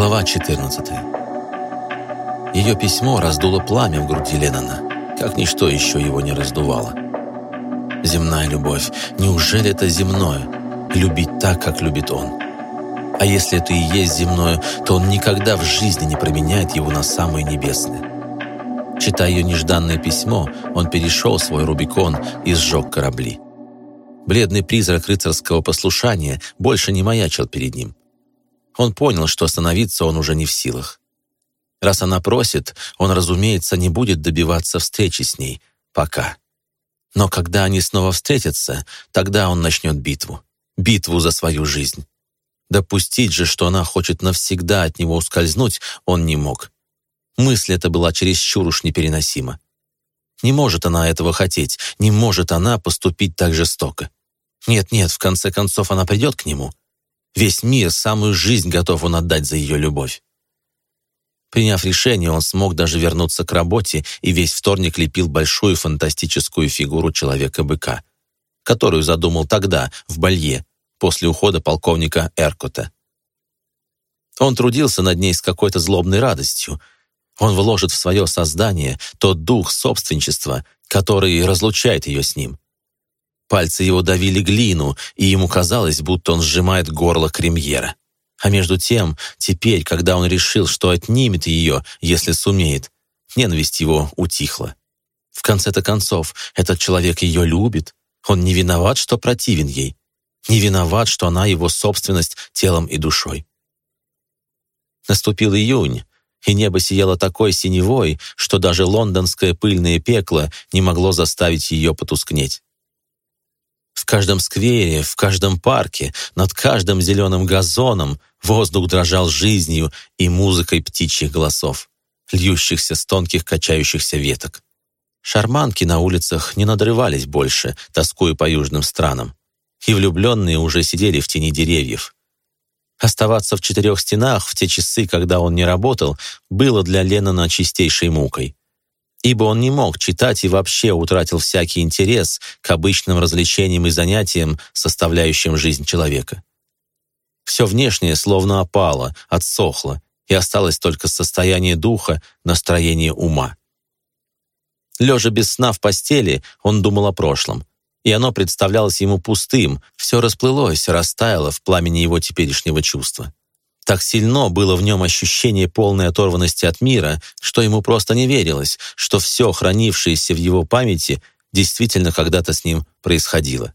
Глава 14. Ее письмо раздуло пламя в груди Леннона, как ничто еще его не раздувало. Земная любовь. Неужели это земное? Любить так, как любит он. А если это и есть земное, то он никогда в жизни не променяет его на самое небесное. Читая ее нежданное письмо, он перешел свой Рубикон и сжег корабли. Бледный призрак рыцарского послушания больше не маячил перед ним. Он понял, что остановиться он уже не в силах. Раз она просит, он, разумеется, не будет добиваться встречи с ней. Пока. Но когда они снова встретятся, тогда он начнет битву. Битву за свою жизнь. Допустить же, что она хочет навсегда от него ускользнуть, он не мог. Мысль эта была чересчур уж непереносима. Не может она этого хотеть, не может она поступить так жестоко. Нет-нет, в конце концов она придет к нему. Весь мир, самую жизнь готов он отдать за ее любовь. Приняв решение, он смог даже вернуться к работе и весь вторник лепил большую фантастическую фигуру Человека-быка, которую задумал тогда, в Балье, после ухода полковника Эркота. Он трудился над ней с какой-то злобной радостью. Он вложит в свое создание тот дух собственничества, который разлучает ее с ним. Пальцы его давили глину, и ему казалось, будто он сжимает горло кремьера. А между тем, теперь, когда он решил, что отнимет ее, если сумеет, ненависть его утихла. В конце-то концов, этот человек ее любит. Он не виноват, что противен ей. Не виноват, что она его собственность телом и душой. Наступил июнь, и небо сияло такой синевой, что даже лондонское пыльное пекло не могло заставить ее потускнеть. Каждом сквере, в каждом парке, над каждым зеленым газоном воздух дрожал жизнью и музыкой птичьих голосов, льющихся с тонких качающихся веток. Шарманки на улицах не надрывались больше, тоскуя по южным странам, и влюбленные уже сидели в тени деревьев. Оставаться в четырех стенах в те часы, когда он не работал, было для Леннона чистейшей мукой ибо он не мог читать и вообще утратил всякий интерес к обычным развлечениям и занятиям, составляющим жизнь человека. Все внешнее словно опало, отсохло, и осталось только состояние духа, настроение ума. Лежа без сна в постели, он думал о прошлом, и оно представлялось ему пустым, все расплылось, растаяло в пламени его теперешнего чувства. Так сильно было в нем ощущение полной оторванности от мира, что ему просто не верилось, что все, хранившееся в его памяти, действительно когда-то с ним происходило.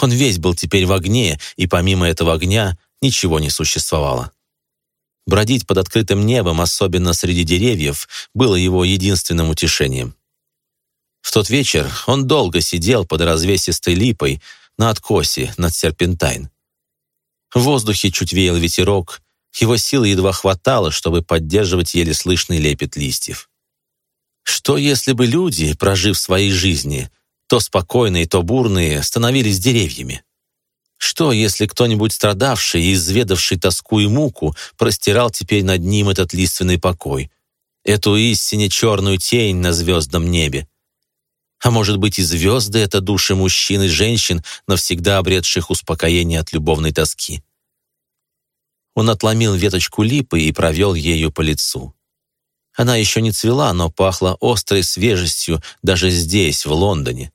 Он весь был теперь в огне, и помимо этого огня ничего не существовало. Бродить под открытым небом, особенно среди деревьев, было его единственным утешением. В тот вечер он долго сидел под развесистой липой на откосе над Серпентайн. В воздухе чуть веял ветерок, его силы едва хватало, чтобы поддерживать еле слышный лепет листьев. Что если бы люди, прожив свои жизни, то спокойные, то бурные, становились деревьями? Что, если кто-нибудь страдавший и изведавший тоску и муку простирал теперь над ним этот лиственный покой, эту истине черную тень на звездном небе? А может быть, и звезды — это души мужчин и женщин, навсегда обретших успокоение от любовной тоски. Он отломил веточку липы и провел ею по лицу. Она еще не цвела, но пахла острой свежестью даже здесь, в Лондоне.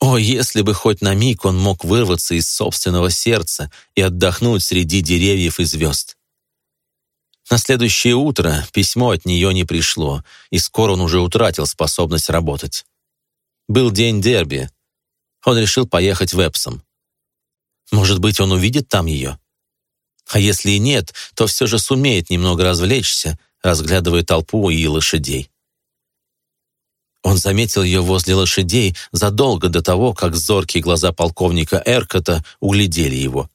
О, если бы хоть на миг он мог вырваться из собственного сердца и отдохнуть среди деревьев и звезд. На следующее утро письмо от нее не пришло, и скоро он уже утратил способность работать. Был день дерби. Он решил поехать в Эпсом. Может быть, он увидит там ее? А если и нет, то все же сумеет немного развлечься, разглядывая толпу и лошадей. Он заметил ее возле лошадей задолго до того, как зоркие глаза полковника Эркота углядели его.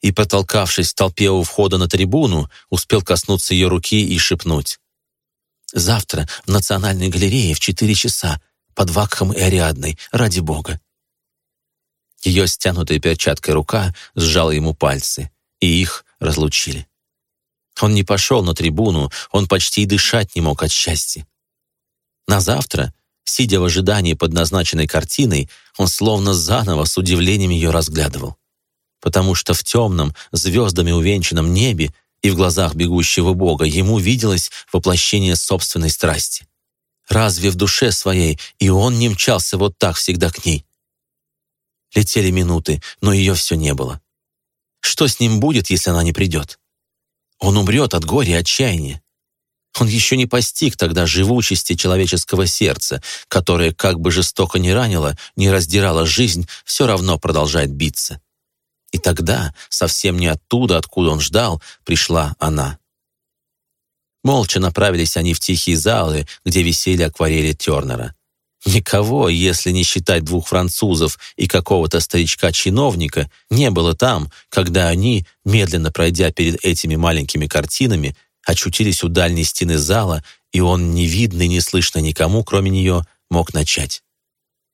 И, потолкавшись в толпе у входа на трибуну, успел коснуться ее руки и шепнуть. «Завтра в Национальной галерее в четыре часа под Вакхом и Ариадной, ради бога. Ее стянутая перчаткой рука сжала ему пальцы, и их разлучили. Он не пошел на трибуну, он почти и дышать не мог от счастья. На завтра, сидя в ожидании под назначенной картиной, он словно заново с удивлением ее разглядывал. Потому что в темном, звездами увенчанном небе и в глазах бегущего Бога ему виделось воплощение собственной страсти. Разве в душе своей и он не мчался вот так всегда к ней? Летели минуты, но ее все не было. Что с ним будет, если она не придет? Он умрет от горя и отчаяния. Он еще не постиг тогда живучести человеческого сердца, которое, как бы жестоко не ранило, не раздирало жизнь, все равно продолжает биться. И тогда, совсем не оттуда, откуда он ждал, пришла она. Молча направились они в тихие залы, где висели акварели Тернера. Никого, если не считать двух французов и какого-то старичка-чиновника, не было там, когда они, медленно пройдя перед этими маленькими картинами, очутились у дальней стены зала, и он, не видно и не слышно никому, кроме нее, мог начать.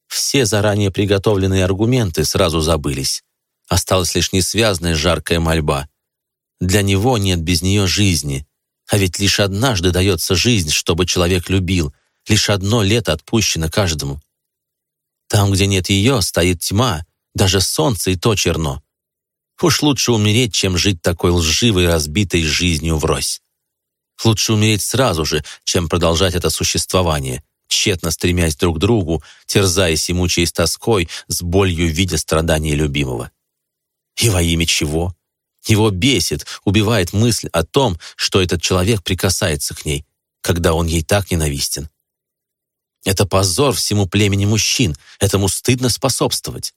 Все заранее приготовленные аргументы сразу забылись. Осталась лишь несвязная жаркая мольба. Для него нет без нее жизни. А ведь лишь однажды дается жизнь, чтобы человек любил. Лишь одно лето отпущено каждому. Там, где нет ее, стоит тьма, даже солнце и то черно. Уж лучше умереть, чем жить такой лживой, разбитой жизнью врозь. Лучше умереть сразу же, чем продолжать это существование, тщетно стремясь друг к другу, терзаясь и мучаясь тоской, с болью видя страдания любимого. И во имя чего? Его бесит, убивает мысль о том, что этот человек прикасается к ней, когда он ей так ненавистен. Это позор всему племени мужчин, этому стыдно способствовать.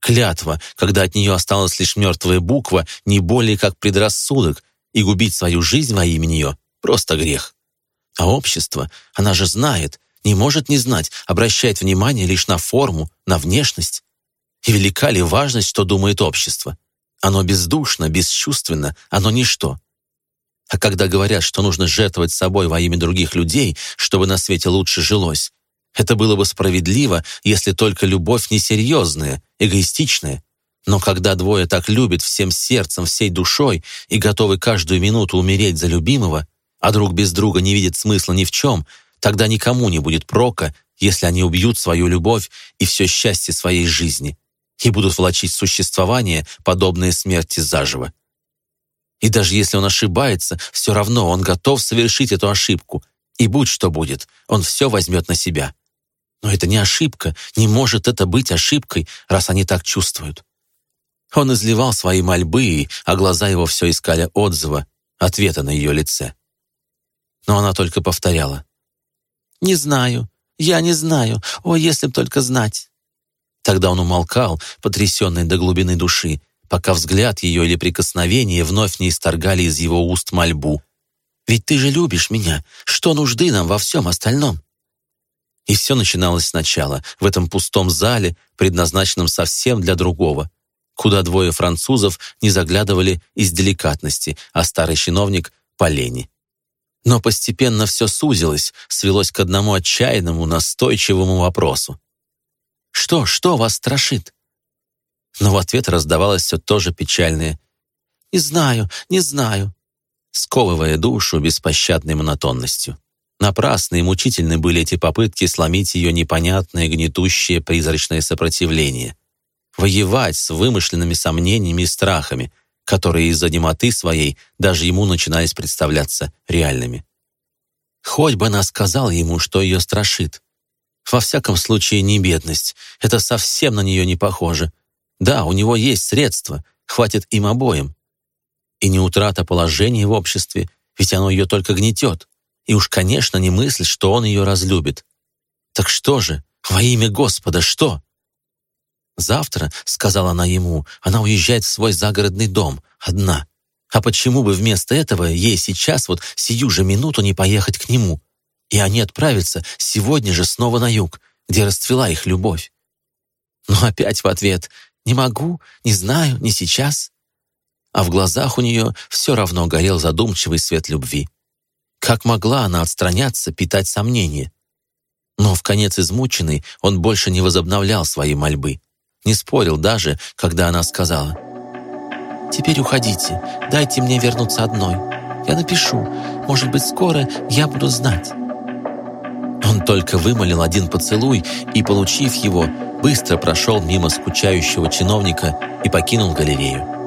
Клятва, когда от нее осталась лишь мертвая буква, не более как предрассудок, и губить свою жизнь во имя нее — просто грех. А общество, она же знает, не может не знать, обращает внимание лишь на форму, на внешность. И велика ли важность, что думает общество? Оно бездушно, бесчувственно, оно ничто. А когда говорят, что нужно жертвовать собой во имя других людей, чтобы на свете лучше жилось, это было бы справедливо, если только любовь несерьезная, эгоистичная. Но когда двое так любят всем сердцем, всей душой и готовы каждую минуту умереть за любимого, а друг без друга не видит смысла ни в чем, тогда никому не будет прока, если они убьют свою любовь и все счастье своей жизни и будут влачить существование, подобное смерти заживо. И даже если он ошибается, все равно он готов совершить эту ошибку, и будь что будет, он все возьмет на себя. Но это не ошибка, не может это быть ошибкой, раз они так чувствуют. Он изливал свои мольбы, а глаза его все искали отзыва, ответа на ее лице. Но она только повторяла. «Не знаю, я не знаю, о, если б только знать». Тогда он умолкал, потрясенный до глубины души, пока взгляд ее или прикосновение вновь не исторгали из его уст мольбу. «Ведь ты же любишь меня. Что нужды нам во всем остальном?» И все начиналось сначала, в этом пустом зале, предназначенном совсем для другого, куда двое французов не заглядывали из деликатности, а старый чиновник — по лени. Но постепенно все сузилось, свелось к одному отчаянному, настойчивому вопросу. Что, что вас страшит?» Но в ответ раздавалось все то же печальное «Не знаю, не знаю», сковывая душу беспощадной монотонностью. Напрасны и мучительны были эти попытки сломить ее непонятное, гнетущее, призрачное сопротивление. Воевать с вымышленными сомнениями и страхами, которые из-за немоты своей даже ему начинались представляться реальными. Хоть бы она сказала ему, что ее страшит, во всяком случае, не бедность. Это совсем на нее не похоже. Да, у него есть средства, хватит им обоим. И не утрата положения в обществе, ведь оно ее только гнетет. И уж, конечно, не мысль, что он ее разлюбит. Так что же, во имя Господа, что? Завтра, сказала она ему, она уезжает в свой загородный дом, одна. А почему бы вместо этого ей сейчас, вот сию же минуту, не поехать к нему? И они отправятся сегодня же снова на юг, где расцвела их любовь. Но опять в ответ «Не могу, не знаю, не сейчас». А в глазах у нее все равно горел задумчивый свет любви. Как могла она отстраняться, питать сомнения? Но в конец измученный он больше не возобновлял свои мольбы. Не спорил даже, когда она сказала «Теперь уходите, дайте мне вернуться одной. Я напишу, может быть, скоро я буду знать». Он только вымолил один поцелуй и, получив его, быстро прошел мимо скучающего чиновника и покинул галерею.